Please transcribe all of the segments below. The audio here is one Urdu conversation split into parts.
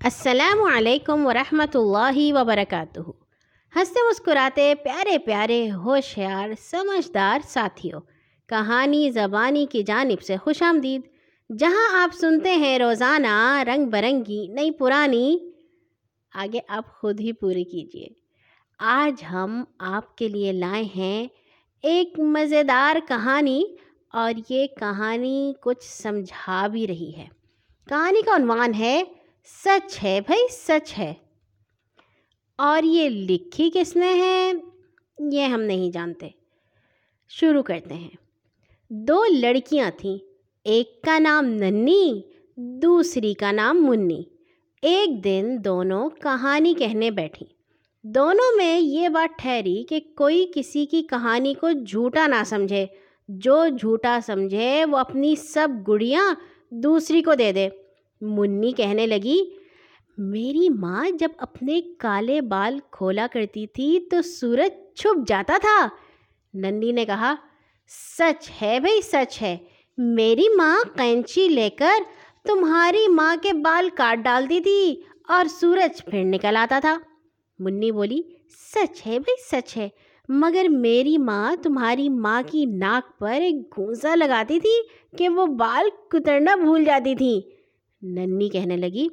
السلام علیکم ورحمۃ اللہ وبرکاتہ۔ ہنستے مسکراتے پیارے پیارے ہوشیار سمجھدار ساتھیوں، کہانی زبانی کی جانب سے خوش آمدید، جہاں آپ سنتے ہیں روزانہ رنگ برنگی نئی پرانی۔ آگے آپ خود ہی پوری کیجیے آج ہم آپ کے لیے لائے ہیں ایک مزیدار کہانی، اور یہ کہانی کچھ سمجھا بھی رہی ہے۔ کہانی کا عنوان ہے سچ ہے بھائی، سچ ہے۔ اور یہ لکھی کس نے ہے؟ یہ ہم نہیں جانتے۔ شروع کرتے ہیں۔ دو لڑکیاں تھیں، ایک کا نام ننی، دوسری کا نام منی۔ ایک دن دونوں کہانی کہنے بیٹھیں۔ دونوں میں یہ بات ٹھہری کہ کوئی کسی کی کہانی کو جھوٹا نہ سمجھے۔ جو جھوٹا سمجھے وہ اپنی سب گڑیاں دوسری کو دے دے۔ منی کہنے لگی، میری ماں جب اپنے کالے بال کھولا کرتی تھی تو سورج چھپ جاتا تھا۔ ننی نے کہا، سچ ہے بھائی سچ ہے، میری ماں قینچی لے کر تمہاری ماں کے بال کاٹ ڈالتی تھی اور سورج پھر نکل آتا تھا۔ منی بولی، سچ ہے بھائی سچ ہے، مگر میری ماں تمہاری ماں کی ناک پر ایک گھونسا لگاتی تھی کہ وہ بال کترنا بھول جاتی تھیں ننی کہنے لگی،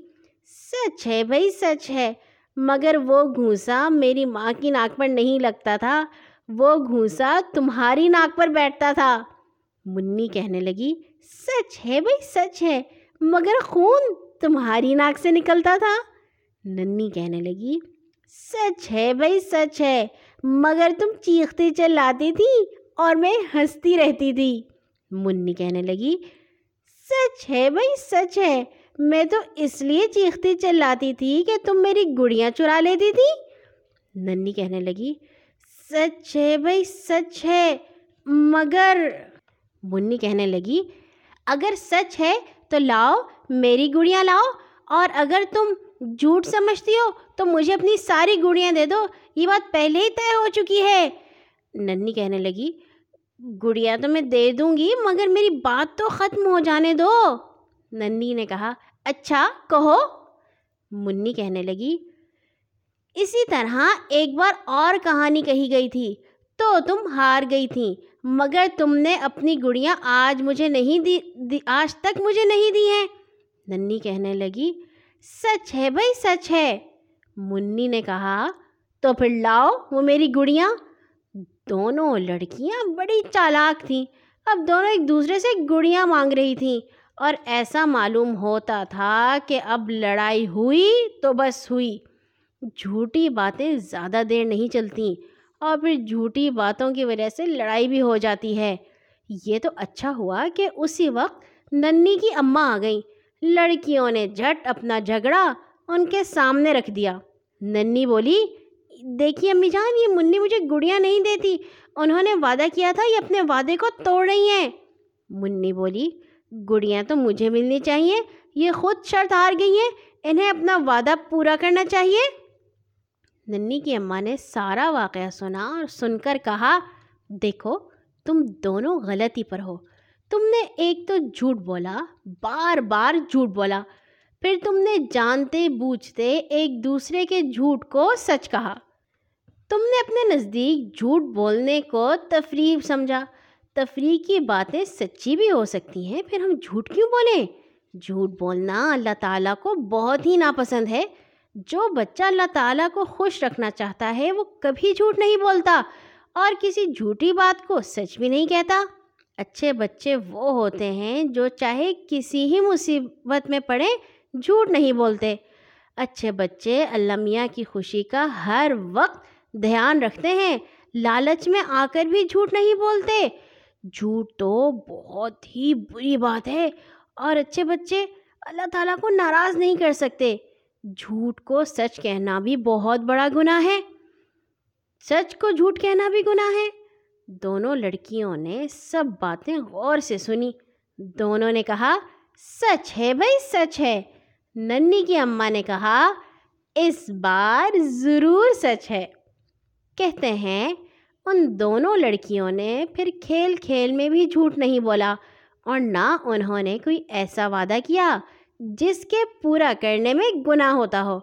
سچ ہے بھائی، سچ ہے۔ مگر وہ گھونسا میری ماں کی ناک پر نہیں لگتا تھا، وہ گھونسا تمہاری ناک پر بیٹھتا تھا۔ منی کہنے لگی، سچ ہے بھائی، سچ ہے، مگر خون تمہاری ناک سے نکلتا تھا۔ ننی کہنے لگی، سچ ہے بھائی، سچ ہے، مگر تم چیختی چلاتی تھی اور میں ہنستی رہتی تھی۔ منی کہنے لگی سچ ہے بھائی، سچ ہے۔ میں تو اس لیے چیختی چلاتی تھی کہ تم میری گڑیاں چرا لیتی تھی۔ ننی کہنے لگی، سچ ہے بھائی، سچ ہے، مگر۔ منی کہنے لگی، اگر سچ ہے تو لاؤ، میری گڑیاں لاؤ۔ اور اگر تم جھوٹ سمجھتی ہو تو مجھے اپنی ساری گڑیاں دے دو۔ یہ بات پہلے ہی طے ہو چکی ہے۔ ننی کہنے لگی گڑیاں تو میں دے دوں گی مگر میری بات تو ختم ہو جانے دو۔ ننی نے کہا اچھا کہو۔ منی کہنے لگی اسی طرح ایک بار اور کہانی کہی گئی تھی تو تم ہار گئی تھیں مگر تم نے اپنی گڑیاں آج مجھے نہیں دی, دی آج تک مجھے نہیں دی ہیں۔ ننی کہنے لگی سچ ہے بھائی سچ ہے۔ منی نے کہا تو پھر لاؤ وہ میری گڑیاں۔ دونوں لڑکیاں بڑی چالاک تھیں۔ اب دونوں ایک دوسرے سے گڑیاں مانگ رہی تھیں۔ اور ایسا معلوم ہوتا تھا کہ اب لڑائی ہوئی تو بس ہوئی۔ جھوٹی باتیں زیادہ دیر نہیں چلتیں اور پھر جھوٹی باتوں کی وجہ سے لڑائی بھی ہو جاتی ہے۔ یہ تو اچھا ہوا کہ اسی وقت ننی کی اماں آ گئیں۔ لڑکیوں نے جھٹ اپنا جھگڑا ان کے سامنے رکھ دیا۔ ننی بولی دیکھیے امی جان، یہ منی مجھے گڑیاں نہیں دیتی۔ انہوں نے وعدہ کیا تھا، یہ اپنے وعدے کو توڑ رہی ہیں۔ منی بولی، گڑیاں تو مجھے ملنی چاہیے، یہ خود شرط ہار گئی ہیں، انہیں اپنا وعدہ پورا کرنا چاہیے۔ ننی کی اماں نے سارا واقعہ سنا اور سن کر کہا، دیکھو، تم دونوں غلطی پر ہو۔ تم نے ایک تو جھوٹ بولا، بار بار جھوٹ بولا۔ پھر تم نے جانتے بوجھتے ایک دوسرے کے جھوٹ کو سچ کہا۔ تم نے اپنے نزدیک جھوٹ بولنے کو تفریح سمجھا۔ تفریح کی باتیں سچی بھی ہو سکتی ہیں، پھر ہم جھوٹ کیوں بولیں؟ جھوٹ بولنا اللہ تعالیٰ کو بہت ہی ناپسند ہے۔ جو بچہ اللہ تعالیٰ کو خوش رکھنا چاہتا ہے، وہ کبھی جھوٹ نہیں بولتا۔ اور کسی جھوٹی بات کو سچ بھی نہیں کہتا۔ اچھے بچے وہ ہوتے ہیں جو چاہے کسی ہی مصیبت میں پڑیں، جھوٹ نہیں بولتے۔ اچھے بچے اللہ میاں کی خوشی کا ہر وقت دھیان رکھتے ہیں۔ لالچ میں آ کر بھی جھوٹ نہیں بولتے۔ جھوٹ تو بہت ہی بری بات ہے۔ اور اچھے بچے اللہ تعالیٰ کو ناراض نہیں کر سکتے۔ جھوٹ کو سچ کہنا بھی بہت بڑا گناہ ہے۔ سچ کو جھوٹ کہنا بھی گناہ ہے۔ دونوں لڑکیوں نے سب باتیں غور سے سنی۔ دونوں نے کہا، سچ ہے بھائی، سچ ہے۔ ننی کی اماں نے کہا، اس بار ضرور سچ ہے۔ کہتے ہیں، ان دونوں لڑکیوں نے پھر کھیل کھیل میں بھی جھوٹ نہیں بولا اور نہ انہوں نے کوئی ایسا وعدہ کیا جس کے پورا کرنے میں گناہ ہوتا ہو۔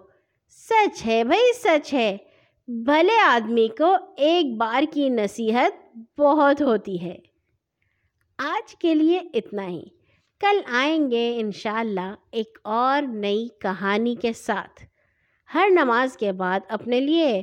سچ ہے بھائی، سچ ہے۔ بھلے آدمی کو ایک بار کی نصیحت بہت ہوتی ہے۔ آج کے لیے اتنا ہی۔ کل آئیں گے انشاءاللہ ایک اور نئی کہانی کے ساتھ۔ ہر نماز کے بعد اپنے لیے